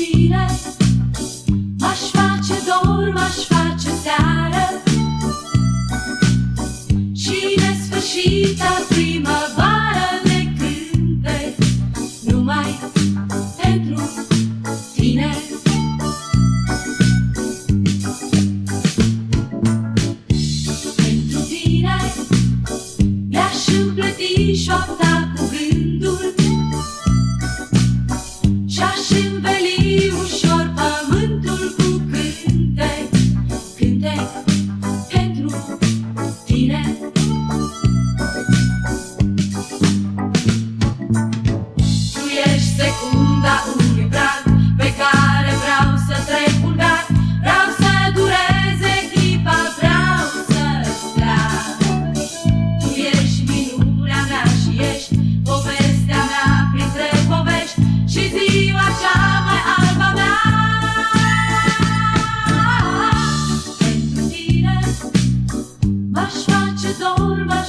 cheat us. zor var.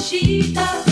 she does.